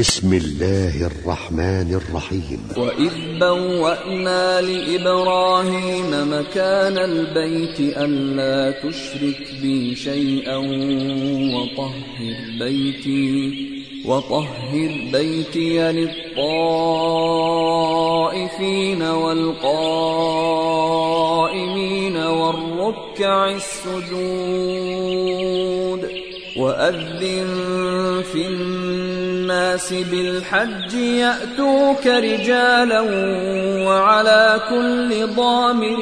بسم الله الرحمن الرحيم. وإذ بوأنا لإبراهيم مكان البيت ألا تشرك بي شيئا وطهر بيتي وطهر بيتي للطائفين والقائمين والركع السجود وأذن في الناس بالحج يأتوك رجالا وعلى كل ضامر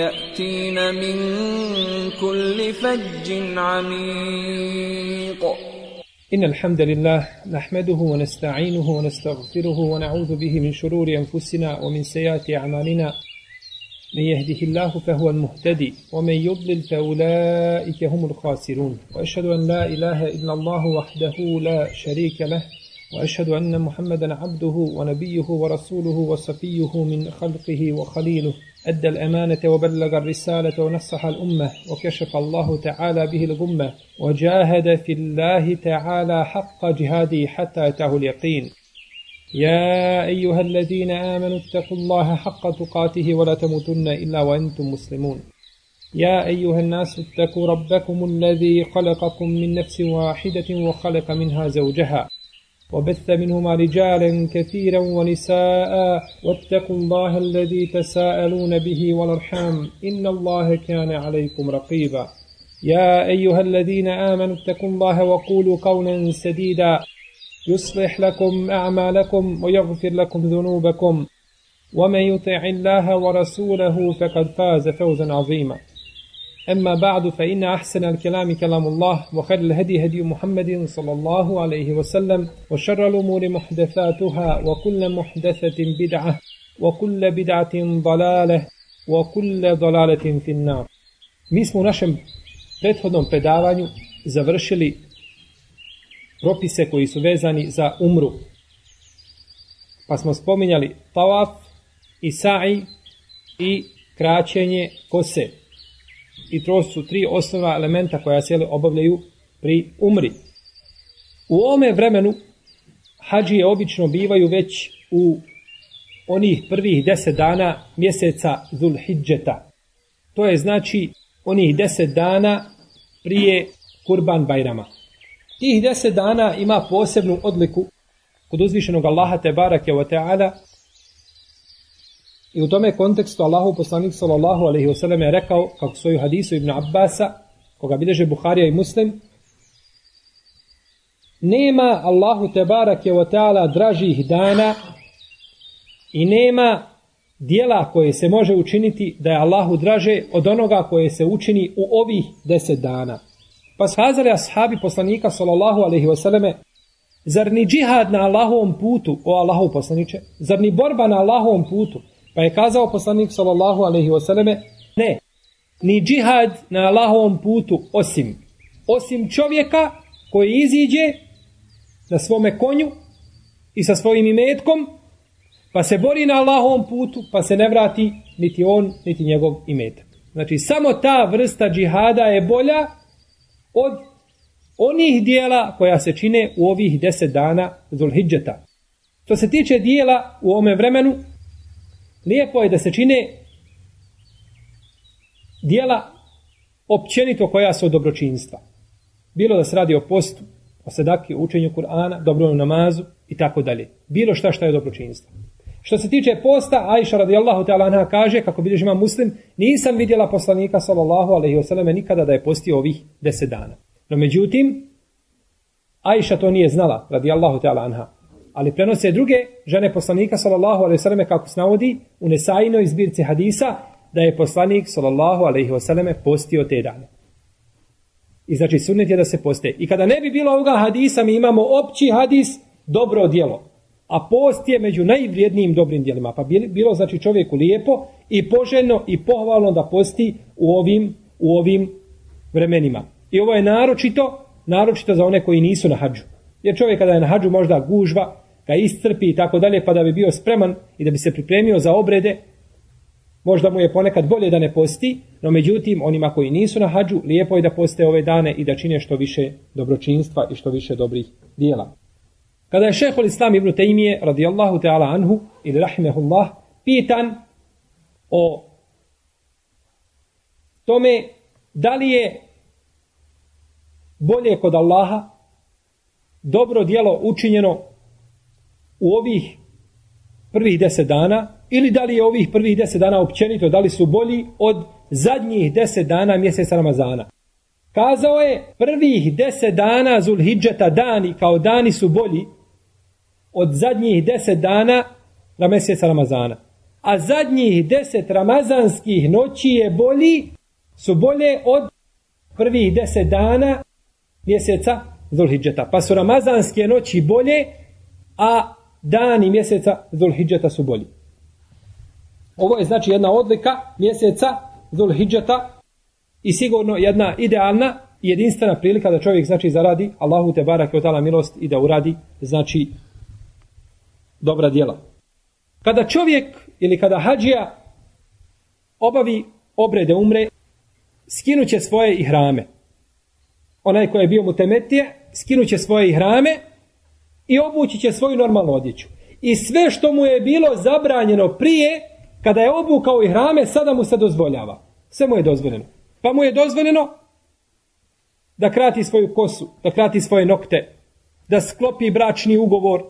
يأتين من كل فج عميق. إن الحمد لله نحمده ونستعينه ونستغفره ونعوذ به من شرور أنفسنا ومن سيئات أعمالنا. من يهده الله فهو المهتدي ومن يضلل فأولئك هم الخاسرون. وأشهد أن لا إله إلا الله وحده لا شريك له وأشهد أن محمدا عبده ونبيه ورسوله وصفيه من خلقه وخليله. أدى الأمانة وبلغ الرسالة ونصح الأمة وكشف الله تعالى به الغمة وجاهد في الله تعالى حق جهاده حتى أتاه اليقين. يا أيها الذين آمنوا اتقوا الله حق تقاته ولا تموتن إلا وأنتم مسلمون. يا أيها الناس اتقوا ربكم الذي خلقكم من نفس واحدة وخلق منها زوجها وبث منهما رجالا كثيرا ونساء واتقوا الله الذي تساءلون به والأرحام إن الله كان عليكم رقيبا. يا أيها الذين آمنوا اتقوا الله وقولوا قولا سديدا. يصلح لكم أعمالكم ويغفر لكم ذنوبكم. ومن يطع الله ورسوله فقد فاز فوزا عظيما. أما بعد فإن أحسن الكلام كلام الله وخير الهدي هدي محمد صلى الله عليه وسلم وشر الأمور محدثاتها وكل محدثة بدعة وكل بدعة ضلالة وكل ضلالة في النار. Mi smo u našem prethodnom predavanju završili propise koji su vezani za umru. Pa smo spominjali tawaf i sa'i i kraćenje kose. I to su tri osnovna elementa koja se obavljaju pri umri. U ovome vremenu hađije obično bivaju već u onih prvih deset dana mjeseca Zulhidžeta. To je znači onih deset dana prije Kurban Bajrama. Tih deset dana ima posebnu odliku kod uzvišenog Allaha te barake wa ta'ala i u tome kontekstu Allahu poslanik sallallahu alaihi wa sallam je rekao kako svoju hadisu Ibn Abbasa koga bileže Buharija i Muslim nema Allahu te barake wa ta'ala dražih dana i nema dijela koje se može učiniti da je Allahu draže od onoga koje se učini u ovih deset dana. Pa skazali ashabi poslanika sallallahu alaihi wasallame, zar ni džihad na Allahovom putu, o Allahov poslaniče, zar ni borba na Allahovom putu? Pa je kazao poslanik sallallahu alaihi wasallame, ne, ni džihad na Allahovom putu osim, osim čovjeka koji iziđe na svome konju i sa svojim imetkom, pa se bori na Allahovom putu, pa se ne vrati niti on, niti njegov imetak. Znači, samo ta vrsta džihada je bolja od onih dijela koja se čine u ovih deset dana Zulhidžeta. Što se tiče dijela u ome vremenu, lijepo je da se čine dijela općenito koja su od dobročinstva. Bilo da se radi o postu, o sedaki, o učenju Kur'ana, dobrom namazu i tako dalje. Bilo šta šta je dobročinstvo. Što se tiče posta, Ajša radijallahu ta'ala anha kaže, kako vidiš ima muslim, nisam vidjela poslanika sallallahu alaihi wasallam nikada da je postio ovih deset dana. No međutim, Ajša to nije znala, radijallahu ta'ala anha. Ali prenose druge žene poslanika sallallahu alaihi wasallam kako se navodi u Nesajinoj zbirci hadisa da je poslanik sallallahu alaihi wasallam postio te dane. I znači sunnet je da se poste. I kada ne bi bilo ovoga hadisa, mi imamo opći hadis, dobro djelo a post je među najvrijednijim dobrim dijelima. Pa bilo znači čovjeku lijepo i poželjno i pohvalno da posti u ovim, u ovim vremenima. I ovo je naročito, naročito za one koji nisu na hađu. Jer čovjek kada je na hađu možda gužva, ga iscrpi i tako dalje, pa da bi bio spreman i da bi se pripremio za obrede, možda mu je ponekad bolje da ne posti, no međutim, onima koji nisu na hađu, lijepo je da poste ove dane i da čine što više dobročinstva i što više dobrih dijela. Kada je šehol Islam ibn Taymije, radijallahu ta'ala anhu, ili rahimehullah, pitan o tome da li je bolje kod Allaha dobro dijelo učinjeno u ovih prvih deset dana ili da li je ovih prvih deset dana općenito, da li su bolji od zadnjih deset dana mjeseca Ramazana. Kazao je prvih deset dana Zulhidžeta dani kao dani su bolji od zadnjih deset dana na mjeseca Ramazana. A zadnjih deset ramazanskih noći je bolji, su bolje od prvih deset dana mjeseca Zulhidžeta. Pa su ramazanske noći bolje, a dani mjeseca Zulhidžeta su bolji. Ovo je znači jedna odlika mjeseca Zulhidžeta i sigurno jedna idealna jedinstvena prilika da čovjek znači zaradi Allahu te barak i milost i da uradi znači dobra djela. Kada čovjek ili kada hađija obavi obrede umre, skinuće svoje ihrame. Onaj koji je bio mu temetije, skinuće svoje ihrame i obući će svoju normalnu odjeću. I sve što mu je bilo zabranjeno prije, kada je obukao ihrame, sada mu se dozvoljava. Sve mu je dozvoljeno. Pa mu je dozvoljeno da krati svoju kosu, da krati svoje nokte, da sklopi bračni ugovor,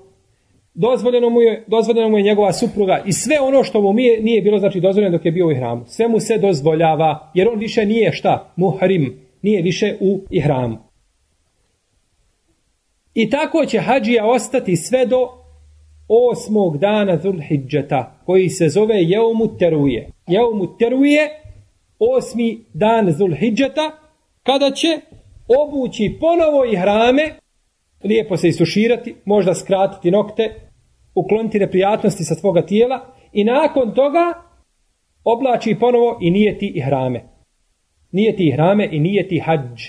dozvoljeno mu je, dozvoljeno mu je njegova supruga i sve ono što mu nije, nije bilo znači dozvoljeno dok je bio u ihramu. Sve mu se dozvoljava jer on više nije šta? Muhrim. Nije više u ihramu. I tako će hađija ostati sve do osmog dana Zulhidžeta koji se zove Jeumu Teruje. Jeumu Teruje osmi dan Zulhidžeta kada će obući ponovo ihrame lijepo se isuširati, možda skratiti nokte, ukloniti neprijatnosti sa svoga tijela i nakon toga oblači ponovo i nije ti ihrame. Nije ti ihrame i nije ti hađ.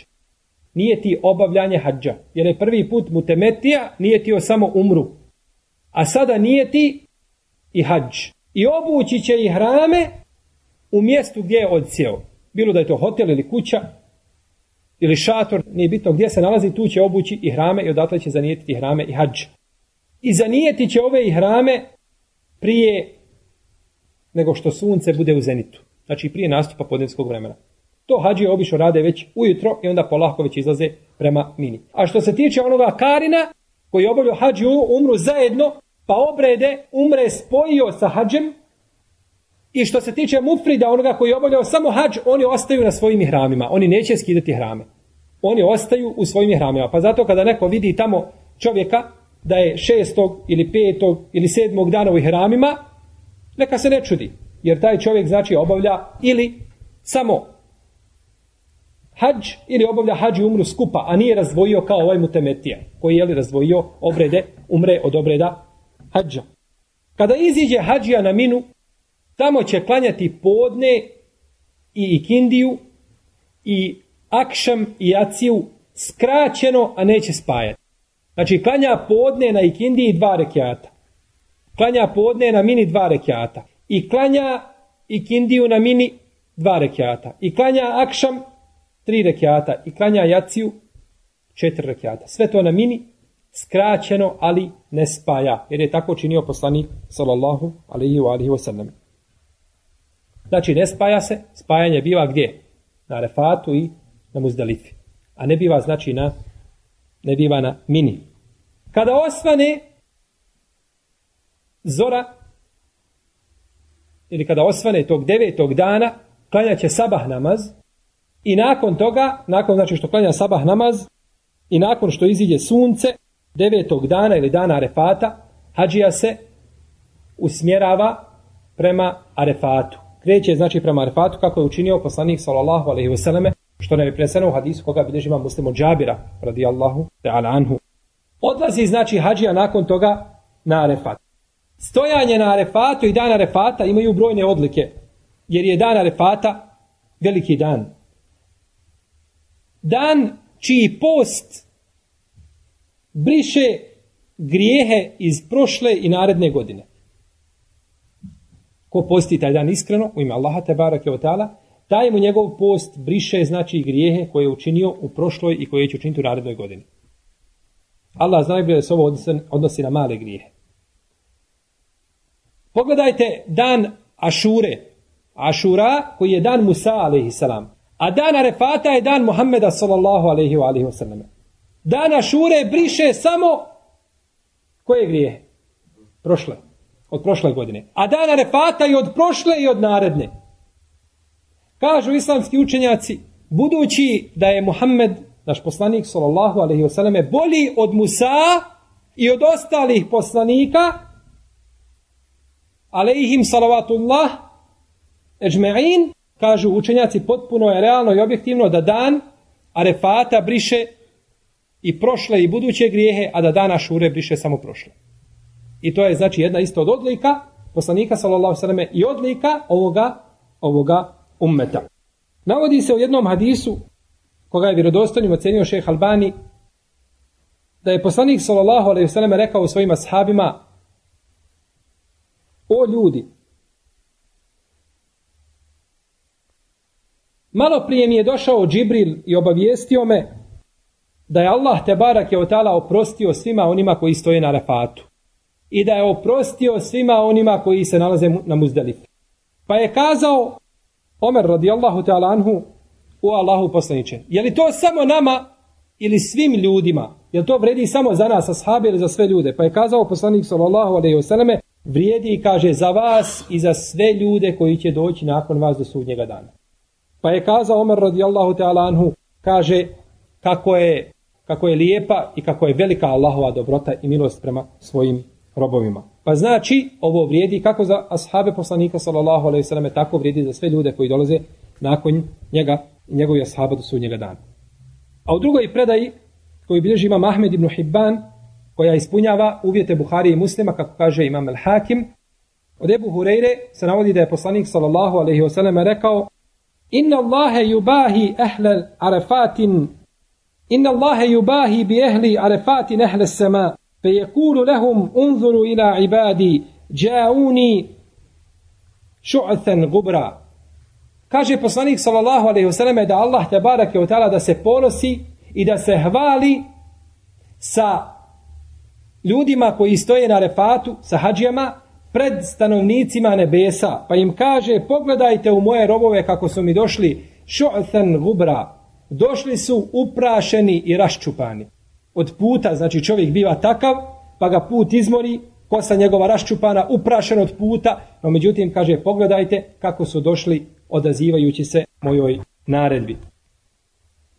Nije ti obavljanje hađa. Jer je prvi put mutemetija, nije ti o samo umru. A sada nije ti i hađ. I obući će ihrame u mjestu gdje je odsjeo. Bilo da je to hotel ili kuća, ili šator, nije bitno gdje se nalazi, tu će obući i hrame i odatle će zanijetiti hrame i hađ. I zanijeti će ove i hrame prije nego što sunce bude u zenitu. Znači prije nastupa podnevskog vremena. To hađije obično rade već ujutro i onda polako već izlaze prema mini. A što se tiče onoga Karina koji obavljaju hađi umru zajedno, pa obrede umre spojio sa hađem, I što se tiče mufrida, onoga koji je obavljao samo hađ, oni ostaju na svojim hramima. Oni neće skidati hrame. Oni ostaju u svojim hramima. Pa zato kada neko vidi tamo čovjeka da je šestog ili petog ili sedmog dana u hramima, neka se ne čudi. Jer taj čovjek znači obavlja ili samo hađ ili obavlja hađ i umru skupa, a nije razdvojio kao ovaj mutemetija, koji je li razdvojio obrede, umre od obreda hađa. Kada iziđe hađija na minu, Tamo će klanjati podne i ikindiju i akšam i aciju skraćeno, a neće spajati. Znači, klanja podne na ikindiji dva rekiata. Klanja podne na mini dva rekiata. I klanja ikindiju na mini dva rekiata. I klanja akšam tri rekiata. I klanja jaciju četiri rekiata. Sve to na mini skraćeno, ali ne spaja. Jer je tako činio poslanik sallallahu alaihi wa alaihi wa sallam. Znači, ne spaja se, spajanje biva gdje? Na refatu i na muzdalifi. A ne biva, znači, na, ne biva na mini. Kada osvane zora, ili kada osvane tog devetog dana, klanja će sabah namaz, i nakon toga, nakon znači što klanja sabah namaz, i nakon što iziđe sunce, devetog dana ili dana arefata, hađija se usmjerava prema arefatu kreće znači prema Arfatu kako je učinio poslanik sallallahu alejhi ve selleme što nam je preneseno u hadisu koga bilježi imam Muslim od Džabira radijallahu ta'ala anhu. Odlazi znači hađija nakon toga na Arefat. Stojanje na Arefatu i dan Arefata imaju brojne odlike jer je dan Arefata veliki dan. Dan čiji post briše grijehe iz prošle i naredne godine ko posti taj dan iskreno u ime Allaha te barake o ta'ala, taj mu njegov post briše znači grijehe koje je učinio u prošloj i koje će učiniti u narednoj godini. Allah zna najbolje da se ovo odnosi, odnosi na male grijehe. Pogledajte dan Ašure. Ašura koji je dan Musa a.s. A dan Arefata je dan Muhammeda sallallahu alaihi wa alaihi wa sallam. Dan Ašure briše samo koje grije? Prošle. Od prošle godine. A dan Arefata i od prošle i od naredne. Kažu islamski učenjaci, budući da je Muhammed, naš poslanik sallallahu alaihi wa bolji od Musa i od ostalih poslanika, alaihim salavatullah, ežme'in, kažu učenjaci, potpuno je realno i objektivno da dan Arefata briše i prošle i buduće grijehe, a da dana šure briše samo prošle. I to je znači jedna isto od odlika poslanika sallallahu alejhi i odlika ovoga, ovoga ummeta. Navodi se u jednom hadisu koga je vjerodostojnim ocenio šeheh Albani da je poslanik sallallahu alaihi sallam rekao svojim ashabima o ljudi Malo prije mi je došao Džibril i obavijestio me da je Allah te barak je otala oprostio svima onima koji stoje na refatu. I da je oprostio svima onima koji se nalaze na Muzdalifi. Pa je kazao Omer radijallahu ta'ala anhu u Allahu poslaniče. Je li to samo nama ili svim ljudima? Je li to vredi samo za nas, ashabi ili za sve ljude? Pa je kazao poslanik sallallahu alaihi wasallam vrijedi i kaže za vas i za sve ljude koji će doći nakon vas do sudnjega dana. Pa je kazao Omer radijallahu ta'ala anhu, kaže kako je, kako je lijepa i kako je velika Allahova dobrota i milost prema svojim robovima. Pa znači, ovo vrijedi kako za ashabe poslanika sallallahu alejhi ve selleme, tako vrijedi za sve ljude koji dolaze nakon njega i njegovi ashaba do sudnjega dana. A u drugoj predaji, koji bilježi imam Ahmed ibn Hibban, koja ispunjava uvjete Buhari i muslima, kako kaže imam al-Hakim, od Ebu Hureyre se navodi da je poslanik sallallahu alaihi wasallam rekao Inna Allahe yubahi ehle arafatin Inna Allahe yubahi bi ehli arafatin ehle sema فيقول لهم انظروا unzuru ila ibadi شعثا غبرا gubra. Kaže poslanik sallallahu alejhi ve selleme da Allah te bareke ve taala da se ponosi i da se hvali sa ljudima koji stoje na refatu sa hadžijama pred stanovnicima nebesa, pa im kaže, pogledajte u moje robove kako su mi došli, šu'than gubra, došli su uprašeni i raščupani. Od puta, znači čovjek biva takav, pa ga put izmori, kosa njegova raščupana, uprašen od puta, no međutim kaže, pogledajte kako su došli odazivajući se mojoj naredbi.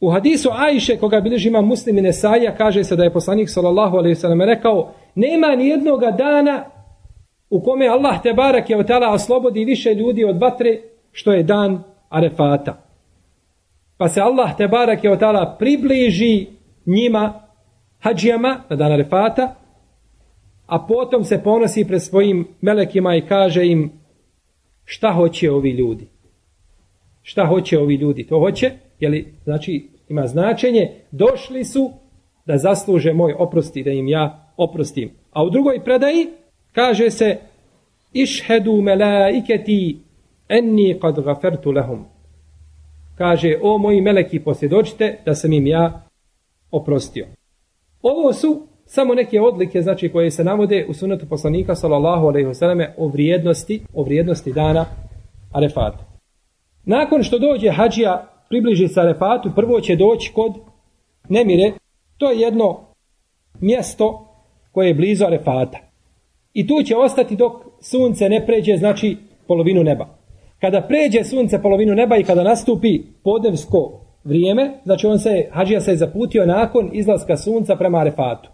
U hadisu Ajše, koga bilježi ima muslim i Nesaja, kaže se da je poslanik sallallahu alaihi sallam rekao, nema ni jednoga dana u kome Allah te barak je otala oslobodi više ljudi od vatre što je dan Arefata. Pa se Allah te barak je otala približi njima hađijama na dan Arefata, a potom se ponosi pred svojim melekima i kaže im šta hoće ovi ljudi. Šta hoće ovi ljudi? To hoće, jeli, znači ima značenje, došli su da zasluže moj oprosti, da im ja oprostim. A u drugoj predaji, kaže se išhedu melaiketi enni kad gafertu lehum. Kaže, o moji meleki posjedočite da sam im ja oprostio. Ovo su samo neke odlike znači koje se navode u sunetu poslanika sallallahu alejhi ve selleme o vrijednosti o vrijednosti dana Arefat. Nakon što dođe hadžija približi se Arefatu, prvo će doći kod Nemire. To je jedno mjesto koje je blizu Arefata. I tu će ostati dok sunce ne pređe, znači polovinu neba. Kada pređe sunce polovinu neba i kada nastupi podnevsko vrijeme, znači on se, Hadžija se je zaputio nakon izlaska sunca prema Arefatu.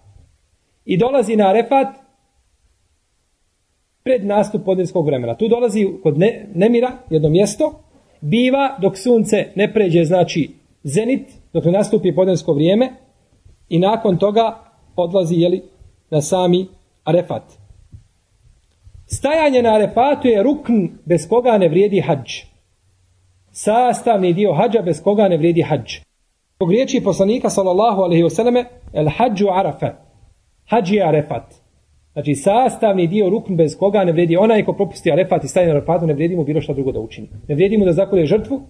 I dolazi na Arefat pred nastup podnevskog vremena. Tu dolazi kod ne, Nemira, jedno mjesto, biva dok sunce ne pređe, znači zenit, dok ne nastupi podnevsko vrijeme i nakon toga odlazi jeli, na sami Arefat. Stajanje na arefatu je rukn bez koga ne vrijedi hađ. Sastavni dio hađa bez koga ne vrijedi hađ. Pog riječi poslanika sallallahu alaihi wasallame, el hađu arafa. hađi je arefat. Znači sastavni dio rukn bez koga ne vrijedi. Onaj ko propusti arefat i staje na arefatu ne vrijedi mu bilo šta drugo da učini. Ne vrijedi mu da zakolje žrtvu,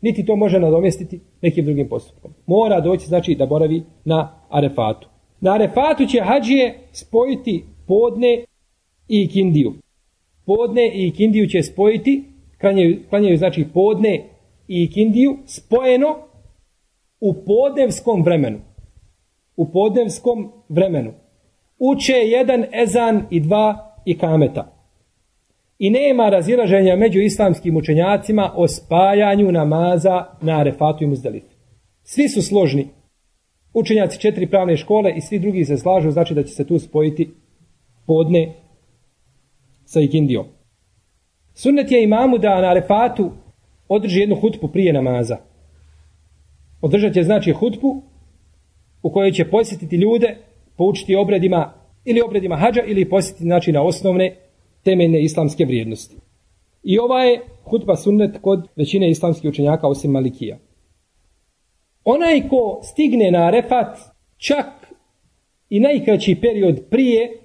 niti to može nadomjestiti nekim drugim postupkom. Mora doći znači da boravi na arefatu. Na Arefatu će hađije spojiti podne i ikindiju. Podne i ikindiju će spojiti, klanjaju, klanjaju znači podne i ikindiju, spojeno u podnevskom vremenu. U podnevskom vremenu. Uče jedan ezan i dva ikameta. I nema razilaženja među islamskim učenjacima o spajanju namaza na Arefatu i Muzdalifu. Svi su složni. Učenjaci četiri pravne škole i svi drugi se slažu, znači da će se tu spojiti podne sa ikindijom. Sunnet je imamu da na Arefatu održi jednu hutbu prije namaza. Održat će znači hutbu u kojoj će posjetiti ljude, poučiti obredima ili obredima hađa ili posjetiti znači na osnovne temeljne islamske vrijednosti. I ova je hutba sunnet kod većine islamskih učenjaka osim Malikija. Onaj ko stigne na Arefat čak i najkraći period prije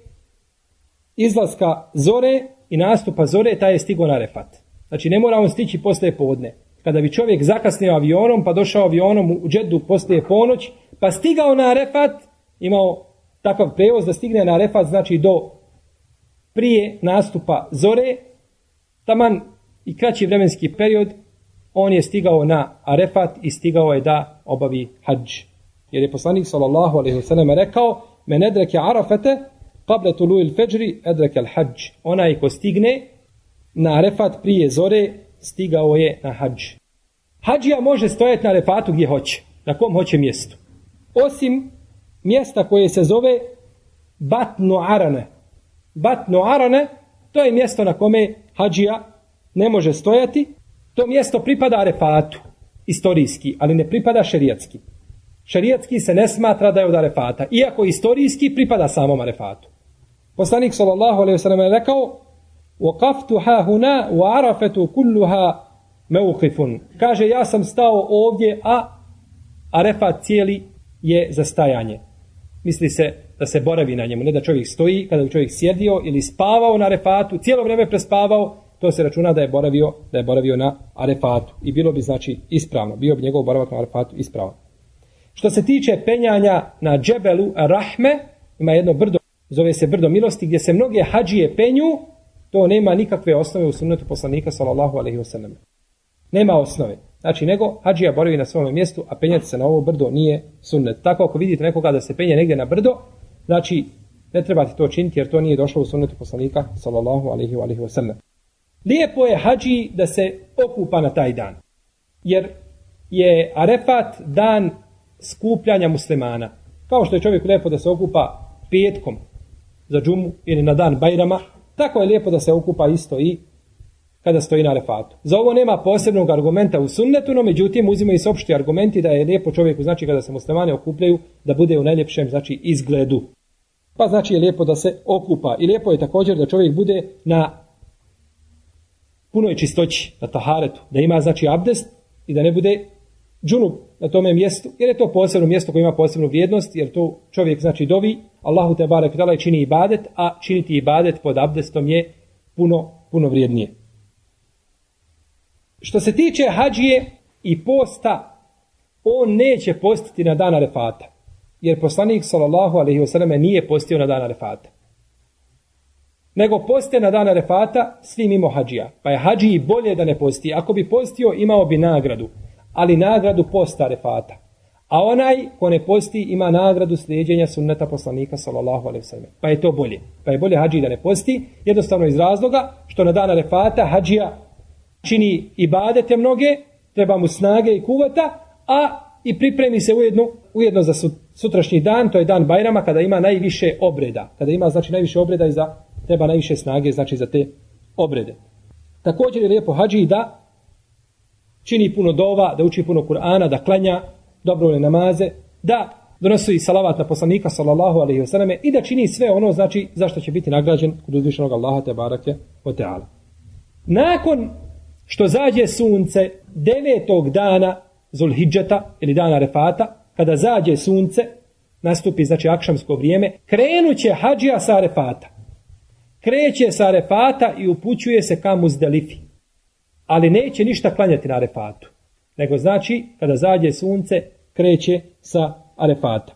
izlaska zore i nastupa zore, taj je stigo na Arefat. Znači ne mora on stići posle podne. Kada bi čovjek zakasnio avionom, pa došao avionom u džedu posle ponoć, pa stigao na Arefat, imao takav prevoz da stigne na Arefat, znači do prije nastupa zore, taman i kraći vremenski period, on je stigao na Arefat i stigao je da obavi hađ. Jer je poslanik sallallahu alejhi ve sellem rekao, men edreke arafete, qable tulu il feđri, edreke al hađ. Onaj ko stigne na Arefat prije zore, stigao je na hađ. Hađija može stojati na Arefatu gdje hoće, na kom hoće mjestu. Osim mjesta koje se zove Batnu Arane, Batno Arane, to je mjesto na kome hađija ne može stojati. To mjesto pripada Arefatu, istorijski, ali ne pripada šerijatski. Šerijatski se ne smatra da je od Arefata, iako istorijski pripada samom Arefatu. Poslanik sallallahu alejhi ve sellem je rekao: "Waqaftu ha huna wa arafatu kulluha mawqifun." Kaže ja sam stao ovdje, a Arefa cijeli je za stajanje. Misli se da se boravi na njemu, ne da čovjek stoji, kada bi čovjek sjedio ili spavao na arefatu, cijelo vrijeme prespavao, to se računa da je boravio, da je boravio na arefatu. I bilo bi znači ispravno, bio bi njegov boravak na arefatu ispravan. Što se tiče penjanja na džebelu Rahme, ima jedno brdo, zove se brdo milosti, gdje se mnoge hađije penju, to nema nikakve osnove u sunnetu poslanika, sallallahu alaihi wasallam. Nema osnove. Znači, nego hađija boravi na svom mjestu, a penjati se na ovo brdo nije sunnet. Tako ako vidite nekoga da se penje negdje na brdo, Znači, ne trebate to činiti jer to nije došlo u sunnetu poslanika sallallahu alaihi wasallam. Lijepo je hađi da se okupa na taj dan. Jer je Arefat dan skupljanja muslimana. Kao što je čovjek lijepo da se okupa petkom za džumu ili na dan Bajrama, tako je lijepo da se okupa isto i kada stoji na refatu. Za ovo nema posebnog argumenta u sunnetu, no međutim uzimaju i opšti argumenti da je lijepo čovjeku, znači kada se muslimani okupljaju, da bude u najljepšem znači, izgledu. Pa znači je lijepo da se okupa. I lijepo je također da čovjek bude na punoj čistoći, na taharetu. Da ima znači abdest i da ne bude džunub na tome mjestu. Jer je to posebno mjesto koje ima posebnu vrijednost. Jer to čovjek znači dovi. Allahu te barek i čini ibadet. A činiti ibadet pod abdestom je puno, puno vrijednije. Što se tiče hađije i posta, on neće postiti na dan Arefata, jer poslanik sallallahu alejhi ve nije postio na dan Arefata. Nego poste na dan Arefata svi mimo hadžija. Pa je hađiji bolje da ne posti. Ako bi postio, imao bi nagradu. Ali nagradu posta refata. A onaj ko ne posti ima nagradu slijedjenja sunneta poslanika sallallahu alejhi ve sellem. Pa je to bolje. Pa je bolje hadži da ne posti, jednostavno iz razloga što na dan Arefata hadžija čini ibadete mnoge, treba mu snage i kuvata, a i pripremi se ujedno, ujedno za sutrašnji dan, to je dan Bajrama, kada ima najviše obreda. Kada ima, znači, najviše obreda i za, treba najviše snage, znači, za te obrede. Također je lijepo hađi da čini puno dova, da uči puno Kur'ana, da klanja dobrovoljne namaze, da donosi salavat na poslanika, sallallahu alaihi wasallam i da čini sve ono, znači, zašto će biti nagrađen kod uzvišenog Allaha, te barake, o teala. Nakon što zađe sunce devetog dana Zulhidžeta ili dana Refata, kada zađe sunce, nastupi znači akšamsko vrijeme, krenuće hađija sa Refata. Kreće sa Refata i upućuje se ka Muzdalifi. Ali neće ništa klanjati na Refatu. Nego znači, kada zađe sunce, kreće sa Arefata.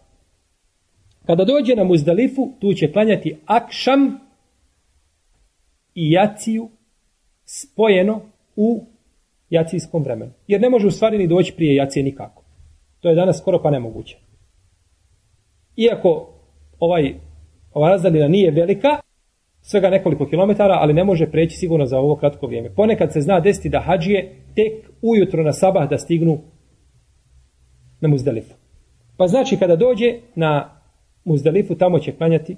Kada dođe na Muzdalifu, tu će klanjati akšam i jaciju spojeno u jacijskom vremenu. Jer ne može u stvari ni doći prije jacije nikako. To je danas skoro pa nemoguće. Iako ovaj, ova razdaljina nije velika, svega nekoliko kilometara, ali ne može preći sigurno za ovo kratko vrijeme. Ponekad se zna desiti da hađije tek ujutro na sabah da stignu na Muzdalifu. Pa znači kada dođe na Muzdalifu, tamo će klanjati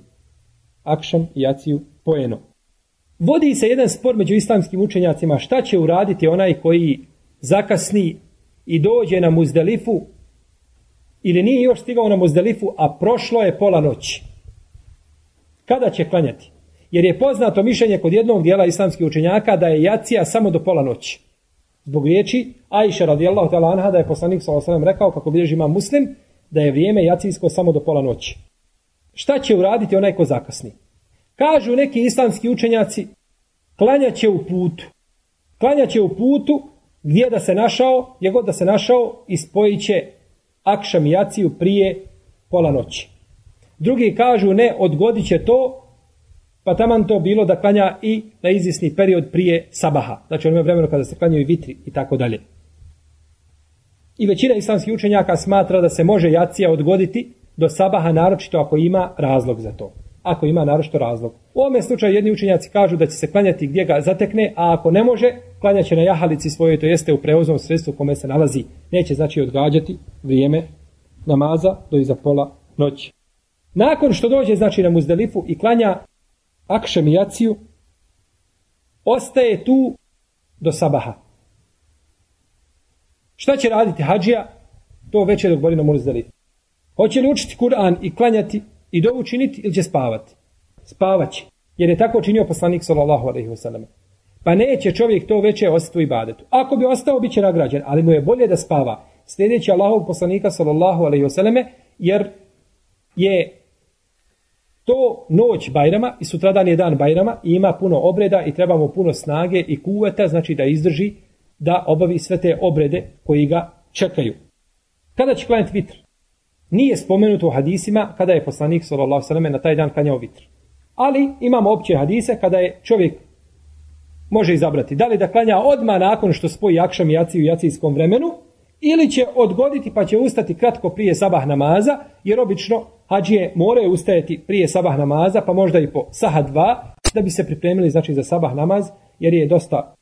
akšam i jaciju pojeno. Vodi se jedan spor među islamskim učenjacima šta će uraditi onaj koji zakasni i dođe na Muzdalifu ili nije još stigao na Muzdalifu, a prošlo je pola noći. Kada će klanjati? Jer je poznato mišljenje kod jednog dijela islamskih učenjaka da je jacija samo do pola noći. Zbog riječi Aisha radijallahu ta'ala anha da je poslanik s.a.v. rekao kako bilježi ima muslim da je vrijeme jacijsko samo do pola noći. Šta će uraditi onaj ko zakasni? Kažu neki islamski učenjaci klanjaće u putu. Klanjaće u putu gdje da se našao, gdje god da se našao i spojit će akšam jaciju prije pola noći. Drugi kažu ne, odgodit će to pa taman to bilo da klanja i na izvisni period prije sabaha. Znači ono vremeno kada se klanjaju vitri i tako dalje. I većina islamskih učenjaka smatra da se može jacija odgoditi do sabaha, naročito ako ima razlog za to. Ako ima naročito razlog. U ovome slučaju jedni učenjaci kažu da će se klanjati gdje ga zatekne, a ako ne može, klanjaće na jahalici svojoj, to jeste u preuznom sredstvu kome se nalazi. Neće znači odgađati vrijeme namaza do iza pola noći. Nakon što dođe znači na muzdelifu i klanja akšemijaciju, ostaje tu do sabaha. Šta će raditi hađija? To već je dok boli na muzdelifu. Hoće li učiti Kur'an i klanjati i dovu činiti ili će spavati? Spavaći. Jer je tako činio poslanik sallallahu alaihi wasallam. Pa neće čovjek to veće ostati u ibadetu. Ako bi ostao, bit će nagrađen, ali mu je bolje da spava. Sljedeći Allahov poslanika sallallahu alaihi wasallam, jer je to noć Bajrama i sutradan je dan Bajrama i ima puno obreda i trebamo puno snage i kuveta, znači da izdrži da obavi sve te obrede koji ga čekaju. Kada će klanjati vitr? Nije spomenuto u hadisima kada je poslanik s.a.v. na taj dan klanjao vitr. Ali imamo opće hadise kada je čovjek može izabrati da li da klanja odmah nakon što spoji akšam i u jacijskom vremenu ili će odgoditi pa će ustati kratko prije sabah namaza jer obično hađije moraju ustajati prije sabah namaza pa možda i po saha dva da bi se pripremili znači za sabah namaz jer je dosta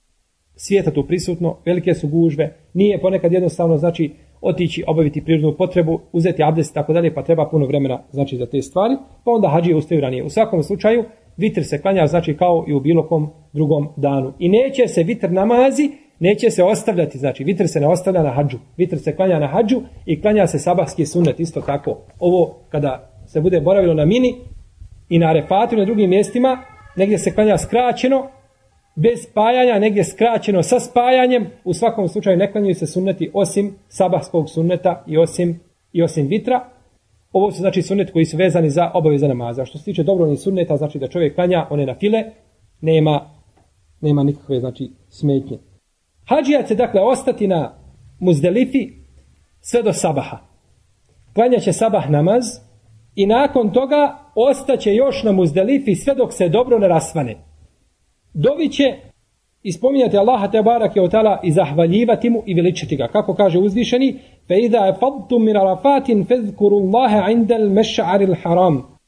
svijeta tu prisutno, velike su gužve, nije ponekad jednostavno znači otići, obaviti prirodnu potrebu, uzeti abdest i tako dalje, pa treba puno vremena znači za te stvari, pa onda hađije ustaju ranije. U svakom slučaju, vitr se klanja znači kao i u bilo kom drugom danu. I neće se vitr namazi, neće se ostavljati, znači vitr se ne ostavlja na hađu, vitr se klanja na hađu i klanja se sabahski sunnet isto tako. Ovo kada se bude boravilo na mini i na refatu na drugim mjestima, negdje se klanja skraćeno, bez spajanja, negdje skraćeno sa spajanjem, u svakom slučaju ne klanjaju se sunneti osim sabahskog sunneta i osim, i osim vitra. Ovo su znači sunnet koji su vezani za obaveze namaza. Što se tiče dobrovnih sunneta, znači da čovjek klanja one na file, nema, nema nikakve znači smetnje. Hadžija će dakle ostati na muzdelifi sve do sabaha. Klanja će sabah namaz i nakon toga ostaće još na muzdelifi sve dok se dobro ne rasvane. Doviće će ispominjati Allaha te barake od tala i zahvaljivati mu i veličiti ga. Kako kaže uzvišeni, fe iza je fadtu mir arafatin fezkuru Allahe indel meš'aril haram.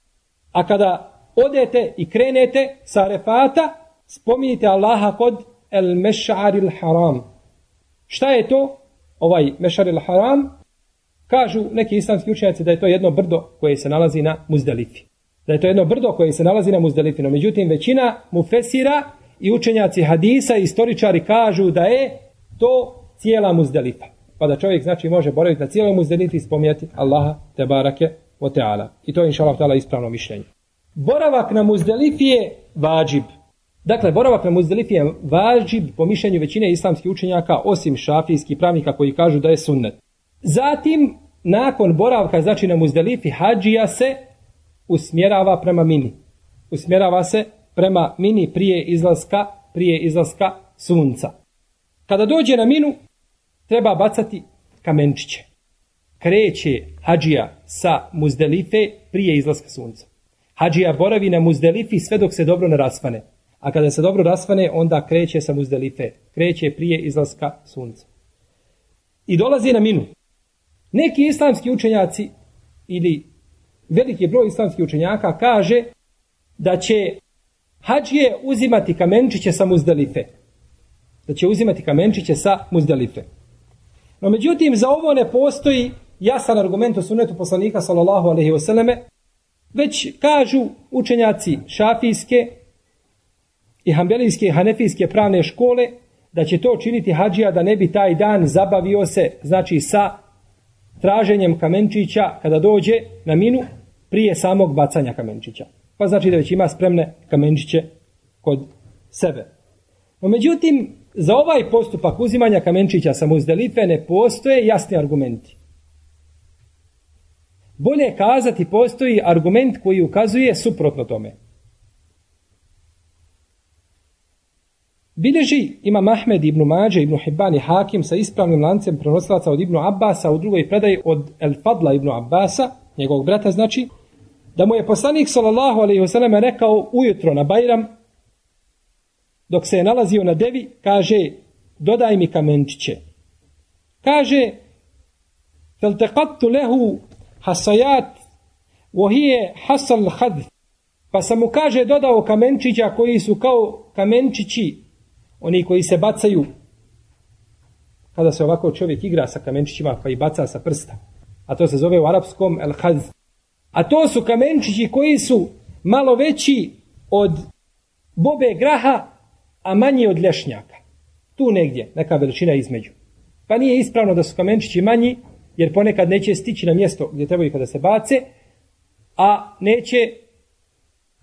A kada odete i krenete sa arefata, spominjite Allaha kod el meš'aril haram. Šta je to? Ovaj meš'aril haram, kažu neki islamski učenjaci da je to jedno brdo koje se nalazi na Muzdalifi. da je to jedno brdo koje se nalazi na Muzdalifi. No, Međutim, većina mufesira i učenjaci hadisa i istoričari kažu da je to cijela Muzdalifa. Pa da čovjek znači može boraviti na cijeloj Muzdalifi i spomijati Allaha te barake o teala. I to je inša Allah ispravno mišljenje. Boravak na Muzdalifi je vađib. Dakle, boravak na Muzdelifi je važib po mišljenju većine islamskih učenjaka osim šafijskih pravnika koji kažu da je sunnet. Zatim, nakon boravka znači na Muzdelifi, hađija se usmjerava prema mini. Usmjerava se prema mini prije izlaska, prije izlaska sunca. Kada dođe na minu, treba bacati kamenčiće. kreće hađija sa muzdelife prije izlaska sunca. Hađija boravi na muzdelifi sve dok se dobro ne raspane. A kada se dobro rasvane, onda kreće sa muzdelife. Kreće prije izlaska sunca. I dolazi na minu. Neki islamski učenjaci ili veliki broj islamskih učenjaka kaže da će hađije uzimati kamenčiće sa muzdelife. Da će uzimati kamenčiće sa muzdelife. No međutim, za ovo ne postoji jasan argument u sunetu poslanika sallallahu alaihi wasallame, već kažu učenjaci šafijske i hambelijske i hanefijske pravne škole da će to činiti hađija da ne bi taj dan zabavio se, znači sa traženjem kamenčića kada dođe na minu prije samog bacanja kamenčića. Pa znači da već ima spremne kamenčiće kod sebe. No međutim, za ovaj postupak uzimanja kamenčića sa muzdelife ne postoje jasni argumenti. Bolje kazati postoji argument koji ukazuje suprotno tome. Bileži ima Mahmed ibn Mađe ibn Hibban i Hakim sa ispravnim lancem prenosilaca od ibn Abbasa u drugoj predaji od El Fadla ibn Abbasa, njegovog brata znači, da mu je poslanik sallallahu alaihi wasallam rekao ujutro na Bajram, dok se je nalazio na devi, kaže, dodaj mi kamenčiće. Kaže, felteqattu lehu hasajat vohije hasal hadf. Pa sam mu kaže dodao kamenčića koji su kao kamenčići, oni koji se bacaju kada se ovako čovjek igra sa kamenčićima pa i baca sa prsta. A to se zove u arapskom el haz. A to su kamenčići koji su malo veći od bobe graha, a manji od lješnjaka. Tu negdje, neka veličina između. Pa nije ispravno da su kamenčići manji, jer ponekad neće stići na mjesto gdje trebaju kada se bace, a neće,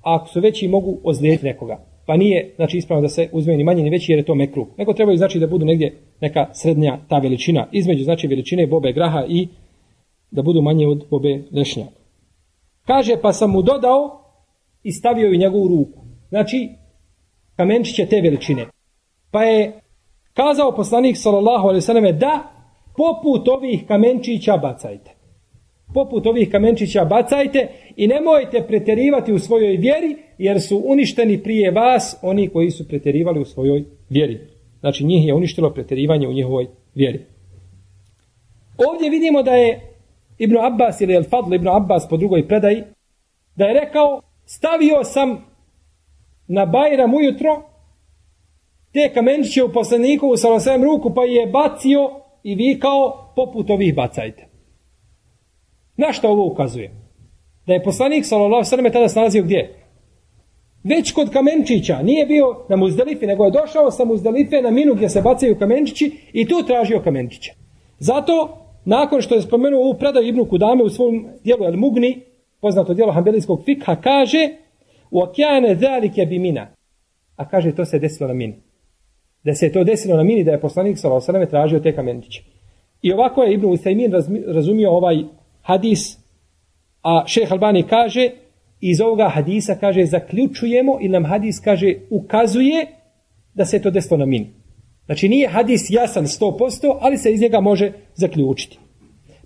ako su veći, mogu ozlijediti nekoga. Pa nije, znači, ispravno da se uzme ni manje ni veći, jer je to mekru. Nego trebaju, znači, da budu negdje neka srednja ta veličina, između, znači, veličine bobe graha i da budu manje od bobe lešnja. Kaže, pa sam mu dodao i stavio ju njegovu ruku. Znači, kamenčiće te veličine. Pa je kazao poslanik, sallallahu alejhi ve selleme da poput ovih kamenčića bacajte. Poput ovih kamenčića bacajte i nemojte preterivati u svojoj vjeri, jer su uništeni prije vas oni koji su preterivali u svojoj vjeri. Znači njih je uništilo preterivanje u njihovoj vjeri. Ovdje vidimo da je Ibn Abbas ili El Fadl Ibn Abbas po drugoj predaji, da je rekao, stavio sam na Bajram ujutro te kamenčiće u poslanikovu sa ruku, pa je bacio i vikao poput ovih bacajte. Na što ovo ukazuje? Da je poslanik sallallahu sallam tada nalazio gdje? Već kod kamenčića. Nije bio na muzdalifi, nego je došao sa muzdalife na minu gdje se bacaju kamenčići i tu tražio kamenčiće. Zato, nakon što je spomenuo ovu predaju Ibnu Kudame u svom dijelu El Mugni, poznato dijelo hambelijskog fikha, kaže u okeane zalike bi mina. A kaže, to se desilo na mini da se to desilo na mini da je poslanik sallallahu tražio te kamenčiće. I ovako je Ibn Usaymin razumio ovaj hadis, a Šejh Albani kaže iz ovoga hadisa kaže zaključujemo i nam hadis kaže ukazuje da se to desilo na min. Znači nije hadis jasan 100%, ali se iz njega može zaključiti.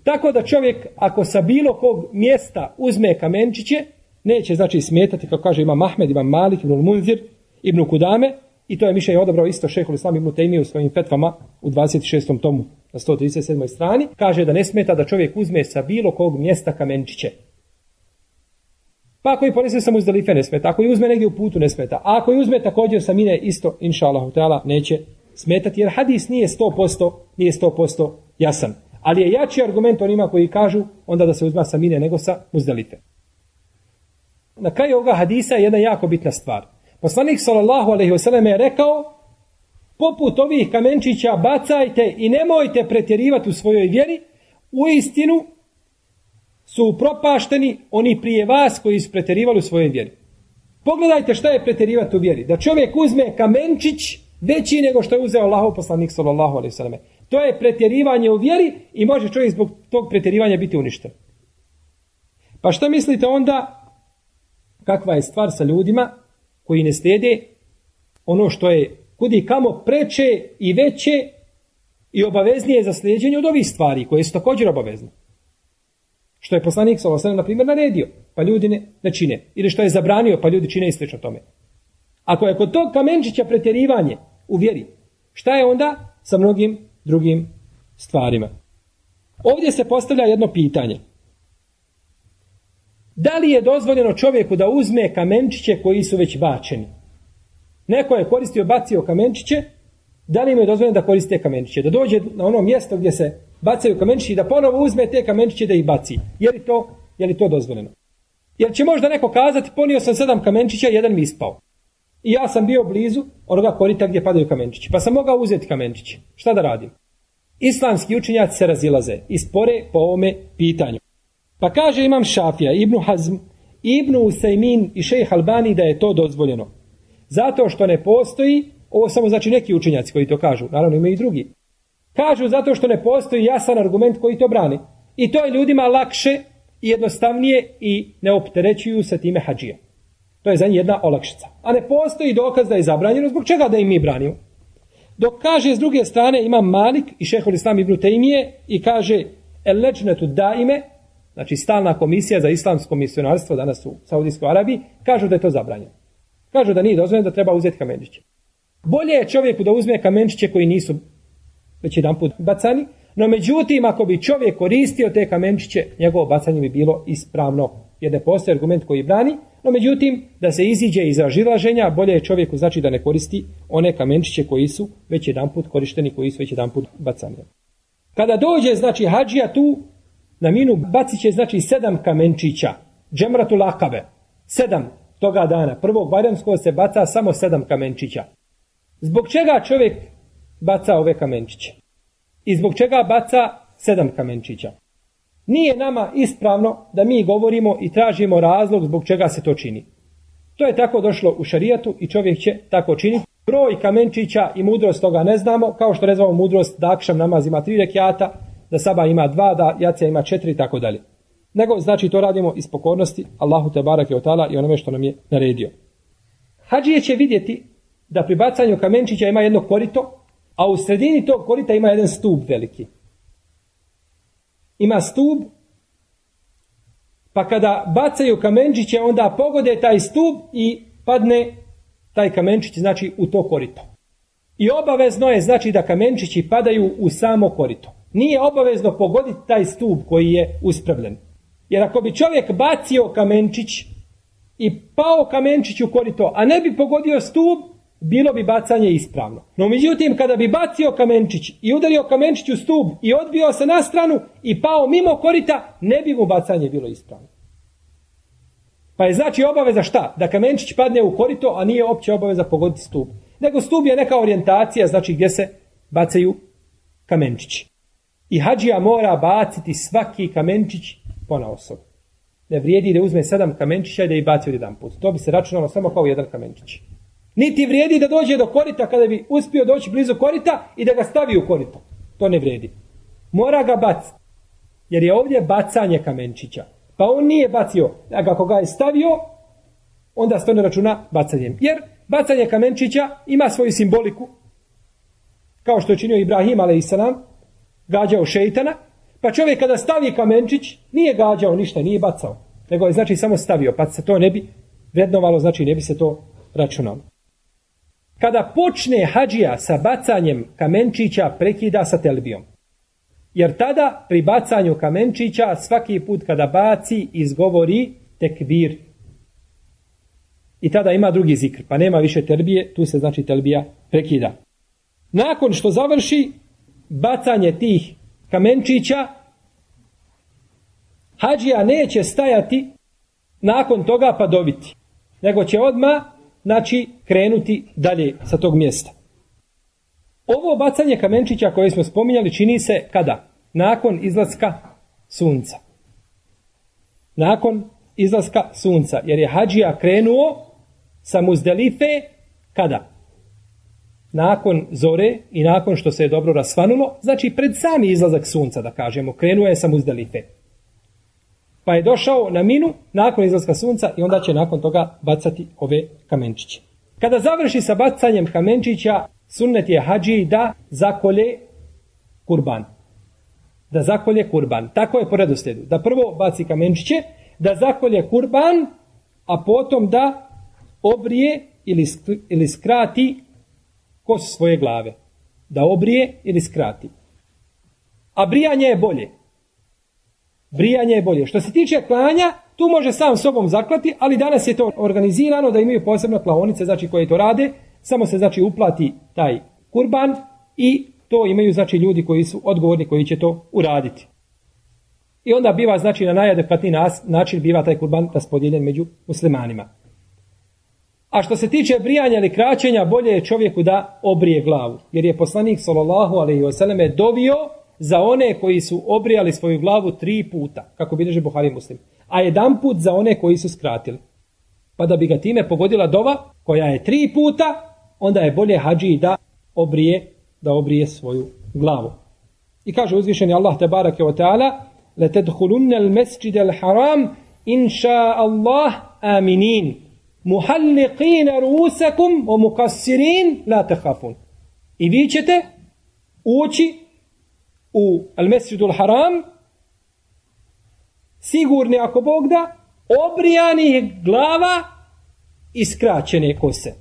Tako da čovjek ako sa bilo kog mjesta uzme kamenčiće, neće znači smetati, kako kaže ima Mahmed, ima Malik, Ibn Munzir, Ibn Kudame, I to je mišljenje odabrao isto šehol Islam ibn u svojim fetvama u 26. tomu na 137. strani. Kaže da ne smeta da čovjek uzme sa bilo kog mjesta kamenčiće. Pa ako i ponese samo iz dalife ne smeta. Ako i uzme negdje u putu ne smeta. A ako i uzme također sa mine isto, inša Allah, neće smetati. Jer hadis nije 100%, nije 100% jasan. Ali je jači argument onima koji kažu onda da se uzma sa mine nego sa muzdalife. Na kraju ovoga hadisa je jedna jako bitna stvar. Poslanik sallallahu alejhi ve sellem je rekao poput ovih kamenčića bacajte i nemojte pretjerivati u svojoj vjeri u istinu su propašteni oni prije vas koji su pretjerivali u svojoj vjeri. Pogledajte šta je pretjerivati u vjeri. Da čovjek uzme kamenčić veći nego što je uzeo Allahov poslanik sallallahu alejhi ve selleme. To je pretjerivanje u vjeri i može čovjek zbog tog pretjerivanja biti uništen. Pa šta mislite onda kakva je stvar sa ljudima koji ne slijede ono što je kudi kamo preče i veće i obaveznije za slijedjenje od ovih stvari koje su također obavezne. Što je poslanik sa osam, na primjer, naredio, pa ljudi ne, ne čine. Ili što je zabranio, pa ljudi čine i slično tome. Ako je kod tog kamenčića pretjerivanje u vjeri, šta je onda sa mnogim drugim stvarima? Ovdje se postavlja jedno pitanje. Da li je dozvoljeno čovjeku da uzme kamenčiće koji su već bačeni? Neko je koristio, bacio kamenčiće, da li im je dozvoljeno da koriste kamenčiće? Da dođe na ono mjesto gdje se bacaju kamenčići i da ponovo uzme te kamenčiće da ih baci. Je li to, je li to dozvoljeno? Jer će možda neko kazati, ponio sam sedam kamenčića, jedan mi ispao. I ja sam bio blizu onoga korita gdje padaju kamenčići. Pa sam mogao uzeti kamenčiće. Šta da radim? Islamski učenjaci se razilaze i spore po ovome pitanju. Pa kaže imam Šafija, Ibnu Hazm, Ibnu Usajmin i šejh Albani da je to dozvoljeno. Zato što ne postoji, ovo samo znači neki učenjaci koji to kažu, naravno ima i drugi. Kažu zato što ne postoji jasan argument koji to brani. I to je ljudima lakše i jednostavnije i ne opterećuju se time hađija. To je za njih jedna olakšica. A ne postoji dokaz da je zabranjeno, zbog čega da im mi branimo? Dok kaže s druge strane ima Malik i šehol Islam ibn Tejmije i kaže el leđnetu daime, znači stalna komisija za islamsko misionarstvo danas u Saudijskoj Arabiji, kažu da je to zabranjeno. Kažu da nije dozvoljeno da treba uzeti kamenčiće. Bolje je čovjeku da uzme kamenčiće koji nisu već jedan put bacani, no međutim ako bi čovjek koristio te kamenčiće, njegovo bacanje bi bilo ispravno. Jer ne postoje argument koji brani, no međutim da se iziđe iz ražilaženja, bolje je čovjeku znači da ne koristi one kamenčiće koji su već jedan put korišteni, koji su već jedan put bacani. Kada dođe znači hađija tu, na minu bacit će znači sedam kamenčića, džemratu lakave, sedam toga dana, prvog bajramskog se baca samo sedam kamenčića. Zbog čega čovjek baca ove kamenčiće? I zbog čega baca sedam kamenčića? Nije nama ispravno da mi govorimo i tražimo razlog zbog čega se to čini. To je tako došlo u šarijatu i čovjek će tako činiti. Broj kamenčića i mudrost toga ne znamo, kao što ne znamo mudrost da akšam namaz ima tri rekiata, da saba ima dva, da jacija ima četiri i tako dalje. Nego, znači, to radimo iz pokornosti Allahu te barake od i onome što nam je naredio. Hadžije će vidjeti da pri bacanju kamenčića ima jedno korito, a u sredini tog korita ima jedan stup veliki. Ima stup, pa kada bacaju kamenčiće, onda pogode taj stup i padne taj kamenčić, znači, u to korito. I obavezno je, znači, da kamenčići padaju u samo korito. Nije obavezno pogoditi taj stup koji je uspravljen. Jer ako bi čovjek bacio kamenčić i pao kamenčić u korito, a ne bi pogodio stup, bilo bi bacanje ispravno. No međutim, kada bi bacio kamenčić i udario kamenčić u stup i odbio se na stranu i pao mimo korita, ne bi mu bacanje bilo ispravno. Pa je znači obaveza šta? Da kamenčić padne u korito, a nije opće obaveza pogoditi stup. Nego stup je neka orijentacija, znači gdje se bacaju kamenčići. I hađija mora baciti svaki kamenčić pona osob. Ne vrijedi da uzme sedam kamenčića i da ih baci od jedan put. To bi se računalo samo kao jedan kamenčić. Niti vrijedi da dođe do korita kada bi uspio doći blizu korita i da ga stavi u korito. To ne vrijedi. Mora ga baciti. Jer je ovdje bacanje kamenčića. Pa on nije bacio. A ako ga je stavio, onda se to ne računa bacanjem. Jer bacanje kamenčića ima svoju simboliku. Kao što je činio Ibrahim, ale i salam, gađao šeitana. Pa čovjek kada stavi kamenčić, nije gađao ništa, nije bacao. Nego je znači samo stavio, pa se to ne bi vrednovalo, znači ne bi se to računalo. Kada počne hađija sa bacanjem kamenčića, prekida sa telbijom. Jer tada pri bacanju kamenčića svaki put kada baci izgovori tekbir. I tada ima drugi zikr, pa nema više telbije, tu se znači telbija prekida. Nakon što završi bacanje tih kamenčića, hađija neće stajati nakon toga pa dobiti, nego će odma znači krenuti dalje sa tog mjesta. Ovo bacanje kamenčića koje smo spominjali čini se kada? Nakon izlaska sunca. Nakon izlaska sunca. Jer je hađija krenuo sa muzdelife kada? Nakon zore i nakon što se je dobro rasvanulo, znači pred sami izlazak sunca, da kažemo, krenuo je sa muzdalife. Pa je došao na minu nakon izlaska sunca i onda će nakon toga bacati ove kamenčiće. Kada završi sa bacanjem kamenčića, sunnet je hađi da zakolje kurban. da zakolje kurban. Tako je po redoslijedu. Da prvo baci kamenčiće, da zakolje kurban, a potom da obrije ili, ili skrati kos svoje glave. Da obrije ili skrati. A brijanje je bolje. Brijanje je bolje. Što se tiče klanja, tu može sam sobom zaklati, ali danas je to organizirano da imaju posebno klaonice, znači koje to rade, samo se znači uplati taj kurban i to imaju znači ljudi koji su odgovorni koji će to uraditi. I onda biva znači na najadekvatniji način biva taj kurban raspodijeljen među muslimanima. A što se tiče brijanja ili kraćenja, bolje je čovjeku da obrije glavu. Jer je poslanik sallallahu alejhi ve selleme dovio za one koji su obrijali svoju glavu tri puta, kako bilježi Buhari Muslim. A jedan put za one koji su skratili. Pa da bi ga time pogodila dova, koja je tri puta, onda je bolje hađi da obrije, da obrije svoju glavu. I kaže uzvišeni Allah te barake o ta'ala, le tedhulunne al mesđide al haram, inša Allah aminin, muhalliqina rusakum o mukassirin, la takhafun. I vi ćete ući u Al-Mesjidul haram, sigurni ako Bog da, obrijani glava i skraćene kose.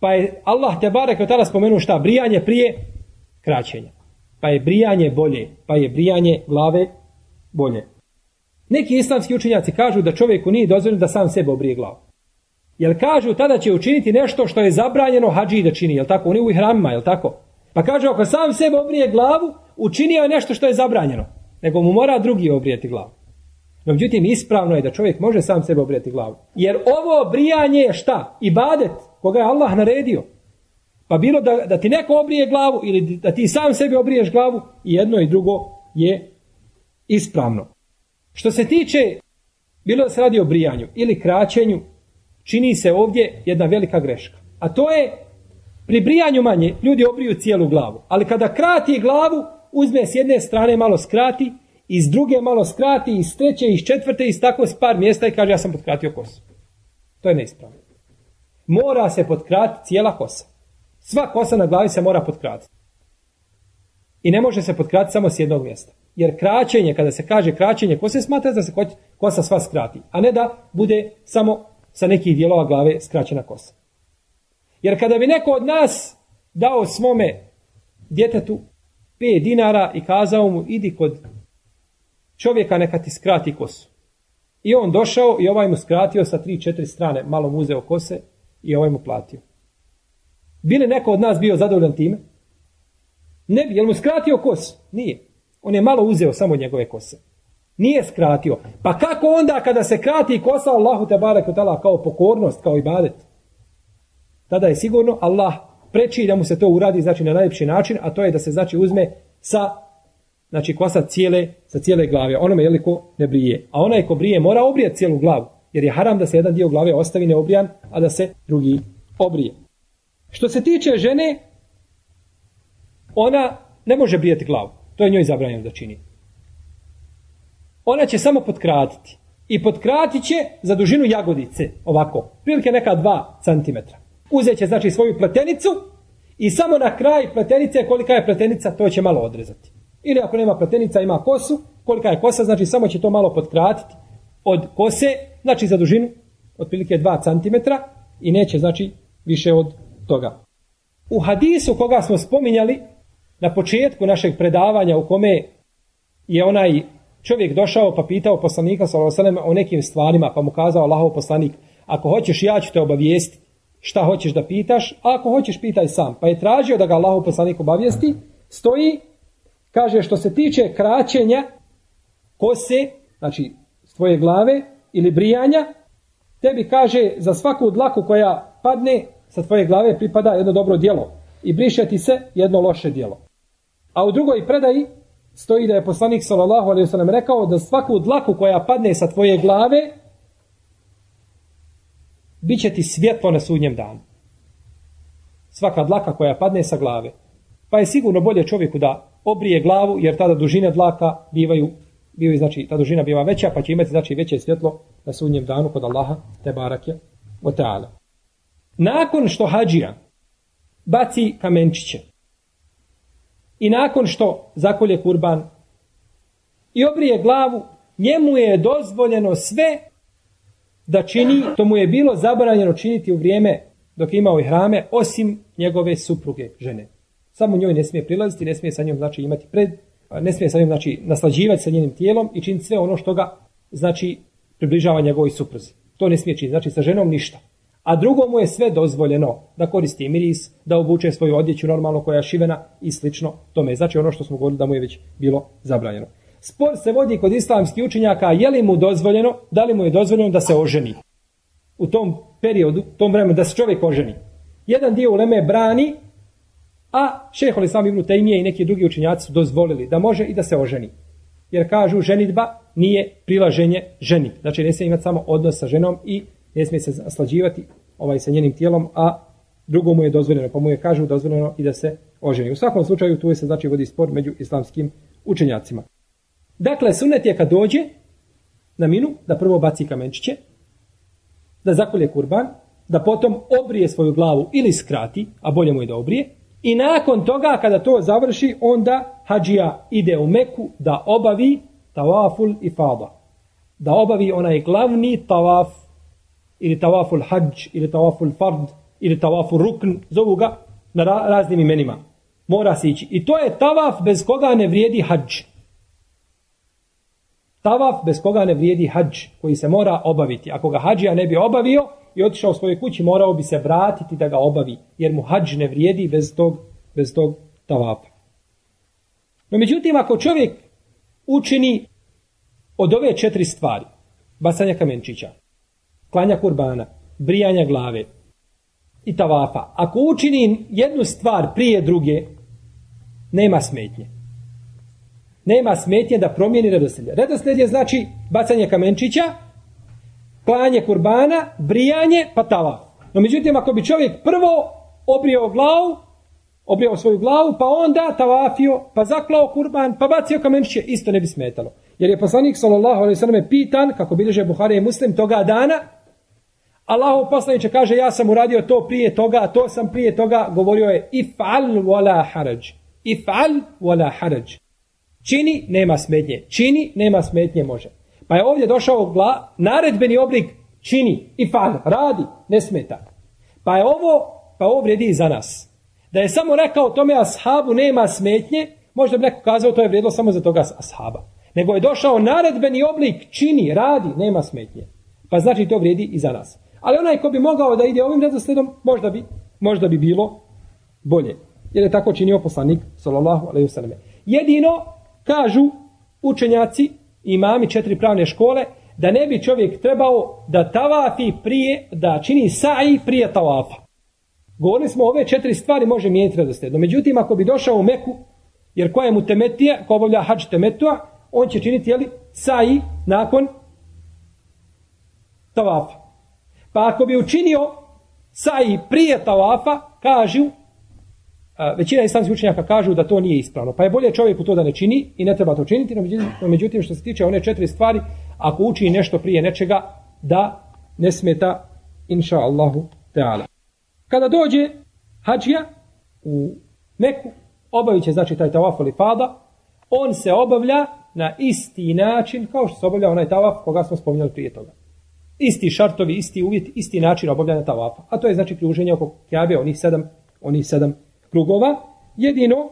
Pa je Allah te barek tada spomenuo šta? Brijanje prije kraćenja. Pa je brijanje bolje. Pa je brijanje glave bolje. Neki islamski učinjaci kažu da čovjeku nije dozvoljeno da sam sebe obrije glavu. Jer kažu tada će učiniti nešto što je zabranjeno hađi da čini. Jel tako? Oni u ihramima, jel tako? Pa kažu ako sam sebe obrije glavu, učinio je nešto što je zabranjeno. Nego mu mora drugi obrijeti glavu. No, međutim, ispravno je da čovjek može sam sebe obrijeti glavu. Jer ovo brijanje je šta? Ibadet koga je Allah naredio. Pa bilo da, da ti neko obrije glavu ili da ti sam sebi obriješ glavu, i jedno i drugo je ispravno. Što se tiče, bilo da se radi o brijanju ili kraćenju, čini se ovdje jedna velika greška. A to je, pri brijanju manje, ljudi obriju cijelu glavu. Ali kada krati glavu, uzme s jedne strane malo skrati, iz druge malo skrati, iz treće, iz četvrte, iz tako s par mjesta i kaže ja sam potkratio kosu. To je neispravno mora se potkratiti cijela kosa. Sva kosa na glavi se mora potkratiti. I ne može se potkratiti samo s jednog mjesta. Jer kraćenje, kada se kaže kraćenje kose, smatra da se kosa sva skrati. A ne da bude samo sa nekih dijelova glave skraćena kosa. Jer kada bi neko od nas dao svome djetetu 5 dinara i kazao mu idi kod čovjeka neka ti skrati kosu. I on došao i ovaj mu skratio sa 3-4 strane, malo mu uzeo kose i ovaj mu platio. Bili neko od nas bio zadovoljan time? Ne bi, jel mu skratio kos? Nije. On je malo uzeo samo njegove kose. Nije skratio. Pa kako onda kada se krati kosa Allahu te barek kao pokornost, kao ibadet? Tada je sigurno Allah preči da mu se to uradi znači na najljepši način, a to je da se znači uzme sa znači kosa cijele, sa cijele glave. Onome je li ko ne brije. A onaj ko brije mora obrijati cijelu glavu. Jer je haram da se jedan dio glave ostavi neobrijan, a da se drugi obrije. Što se tiče žene, ona ne može brijati glavu. To je njoj zabranjeno da čini. Ona će samo potkratiti. I potkratit će za dužinu jagodice, ovako, prilike neka 2 cm. Uzet će znači svoju pletenicu i samo na kraj pletenice, kolika je pletenica, to će malo odrezati. Ili ako nema pletenica, ima kosu, kolika je kosa, znači samo će to malo potkratiti od kose znači za dužinu otprilike 2 cm i neće znači više od toga. U hadisu koga smo spominjali na početku našeg predavanja u kome je onaj čovjek došao pa pitao poslanika sallallahu o nekim stvarima pa mu kazao Allahov poslanik ako hoćeš ja ću te obavijestiti šta hoćeš da pitaš, a ako hoćeš pitaj sam. Pa je tražio da ga Allahov poslanik obavijesti, stoji, kaže što se tiče kraćenja kose, znači s tvoje glave, ili brijanja, tebi kaže za svaku dlaku koja padne sa tvoje glave pripada jedno dobro djelo i briše ti se jedno loše djelo. A u drugoj predaji stoji da je poslanik sallallahu alejhi ve sellem rekao da svaku dlaku koja padne sa tvoje glave biće ti svjetlo na sudnjem danu. Svaka dlaka koja padne sa glave. Pa je sigurno bolje čovjeku da obrije glavu jer tada dužine dlaka bivaju bio znači ta dužina biva veća, pa će imati znači veće svjetlo na sudnjem danu kod Allaha te barake o ta'ala. Nakon što hađija baci kamenčiće i nakon što zakolje kurban i obrije glavu, njemu je dozvoljeno sve da čini, to mu je bilo zabranjeno činiti u vrijeme dok je imao i hrame, osim njegove supruge, žene. Samo njoj ne smije prilaziti, ne smije sa njom znači imati pred, ne smije sa njom znači naslađivati sa njenim tijelom i činiti sve ono što ga znači približava njegovoj supruzi. To ne smije činiti, znači sa ženom ništa. A drugo mu je sve dozvoljeno da koristi miris, da obuče svoju odjeću normalno koja je šivena i slično tome. Znači ono što smo govorili da mu je već bilo zabranjeno. Spor se vodi kod islamskih učenjaka je li mu dozvoljeno, da li mu je dozvoljeno da se oženi. U tom periodu, tom vremenu da se čovjek oženi. Jedan dio uleme brani, a šeholi sami ibn Tejmije i neki drugi učenjaci su dozvolili da može i da se oženi. Jer kažu ženitba nije prilaženje ženi. Znači ne smije imati samo odnos sa ženom i ne smije se slađivati ovaj sa njenim tijelom, a drugo mu je dozvoljeno, pa mu je kažu dozvoljeno i da se oženi. U svakom slučaju tu je se znači vodi spor među islamskim učenjacima. Dakle, sunet je kad dođe na minu, da prvo baci kamenčiće, da zakolje kurban, da potom obrije svoju glavu ili skrati, a bolje mu je da obrije, i nakon toga, kada to završi, onda hađija ide u Meku da obavi tawaful i fada. Da obavi onaj glavni tawaf, ili tawaful hađ, ili tawaful fard, ili tawaful rukn, zovu ga na raznim imenima. Mora se ići. I to je tavaf bez koga ne vrijedi hađ. Tavaf bez koga ne vrijedi hađ koji se mora obaviti. Ako ga hađija ne bi obavio i otišao u svojoj kući, morao bi se vratiti da ga obavi. Jer mu hađ ne vrijedi bez tog, bez tog tavafa. No međutim, ako čovjek učini od ove četiri stvari, basanja kamenčića, klanja kurbana, brijanja glave i tavafa, ako učini jednu stvar prije druge, nema smetnje nema smetnje da promijeni redosled. Redosled je znači bacanje kamenčića, klanje kurbana, brijanje, pa tava. No međutim, ako bi čovjek prvo obrio glavu, obrio svoju glavu, pa onda tavafio, pa zaklao kurban, pa bacio kamenčiće, isto ne bi smetalo. Jer je poslanik sallallahu alejhi ve selleme pitan kako bilježe Buhari i Muslim toga dana Allahov poslanice kaže ja sam uradio to prije toga, to sam prije toga, govorio je if'al wala haraj. If'al wala haraj. Čini, nema smetnje. Čini, nema smetnje, može. Pa je ovdje došao gla, naredbeni oblik čini if'al, radi, ne smeta. Pa je ovo, pa ovo vredi i za nas. Da je samo rekao tome ashabu nema smetnje, možda bi neko kazao to je vrijedilo samo za toga ashaba. Nego je došao naredbeni oblik čini, radi, nema smetnje. Pa znači to vrijedi i za nas. Ali onaj ko bi mogao da ide ovim redosledom, možda bi, možda bi bilo bolje. Jer je tako činio poslanik, sallallahu alaihi wasallam. Jedino, Kažu učenjaci, imami četiri pravne škole, da ne bi čovjek trebao da tavafi prije, da čini sa'i prije tavafa. Govorili smo ove četiri stvari može mijeniti redosledno. Međutim, ako bi došao u Meku, jer koja je mu temetija, ko obavlja hađ temetua, on će činiti jeli, sa'i nakon tavafa. Pa ako bi učinio sa'i prije tavafa, kažu većina islamskih učenjaka kažu da to nije ispravno. Pa je bolje čovjeku to da ne čini i ne treba to činiti, međutim, no međutim što se tiče one četiri stvari, ako uči nešto prije nečega, da ne smeta, inša Allahu Teala. Kada dođe hađija u Meku, obavit će znači taj tavaf ili fada, on se obavlja na isti način kao što se obavlja onaj tavaf koga smo spominjali prije toga. Isti šartovi, isti uvjet, isti način obavljanja tavafa. A to je znači kruženje oko Kjabe, onih sedam, onih sedam krugova, jedino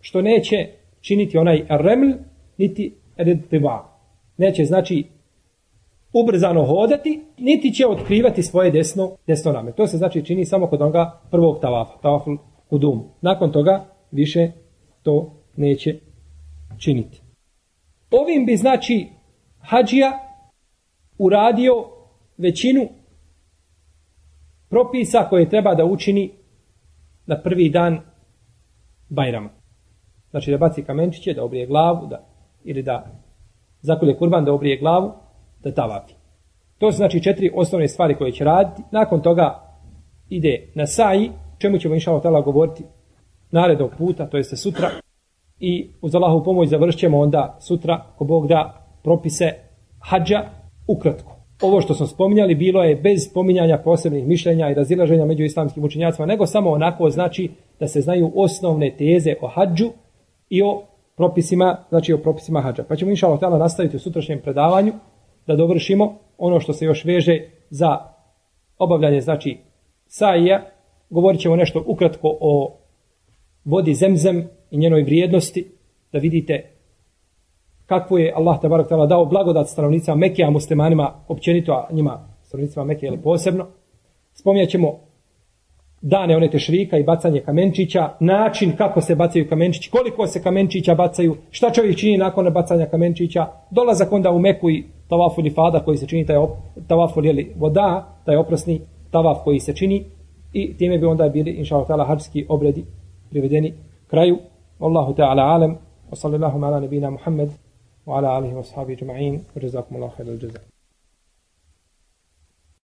što neće činiti onaj reml, niti redtiva. Neće, znači, ubrzano hodati, niti će otkrivati svoje desno, desno rame. To se znači čini samo kod onoga prvog tavafa, tavaful hudum. Nakon toga više to neće činiti. Ovim bi znači hađija uradio većinu propisa koje treba da učini na prvi dan Bajrama. Znači da baci kamenčiće, da obrije glavu, da, ili da zakolje kurban, da obrije glavu, da tavafi. To su znači četiri osnovne stvari koje će raditi. Nakon toga ide na saji, čemu ćemo inša Allah govoriti narednog puta, to jeste sutra. I uz Allahovu pomoć završćemo onda sutra, ko Bog da propise hađa ukratko. ovo što smo spominjali bilo je bez spominjanja posebnih mišljenja i razilaženja među islamskim učenjacima, nego samo onako znači da se znaju osnovne teze o hađu i o propisima, znači o propisima hađa. Pa ćemo inšallah tala nastaviti u sutrašnjem predavanju da dovršimo ono što se još veže za obavljanje, znači saija. Govorit ćemo nešto ukratko o vodi zemzem i njenoj vrijednosti, da vidite kakvu je Allah tabarak tala dao blagodat stanovnicama Mekije, a muslimanima općenito, a njima stanovnicima Mekije ili posebno. Spominjat ćemo dane one tešrika i bacanje kamenčića, način kako se bacaju kamenčići, koliko se kamenčića bacaju, šta čovjek čini nakon bacanja kamenčića, dolazak onda u Meku i tavafu ili fada koji se čini, taj op, tavafu ili voda, taj oprosni tavaf koji se čini i time bi onda bili, inša Allah, hađski obredi privedeni kraju. Allahu ta'ala alem, wa sallallahu ala nabina Muhammed, wa ala alihi wa sahabi jma'in, wa jazakum Allah khairal jazak.